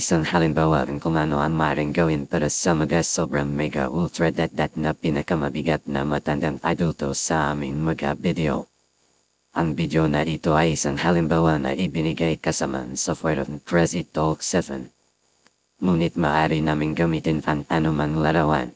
Isang halimbawa ang kung ano ang maaaring gawin para sa mga sobrang mega ultra dat na pinakamabigat na matandang adulto sa aming mga video. Ang video na ito ay isang halimbawa na ibinigay kasama sa software ng Crazy Talk 7. Ngunit maaari namin gamitin ang anumang larawan.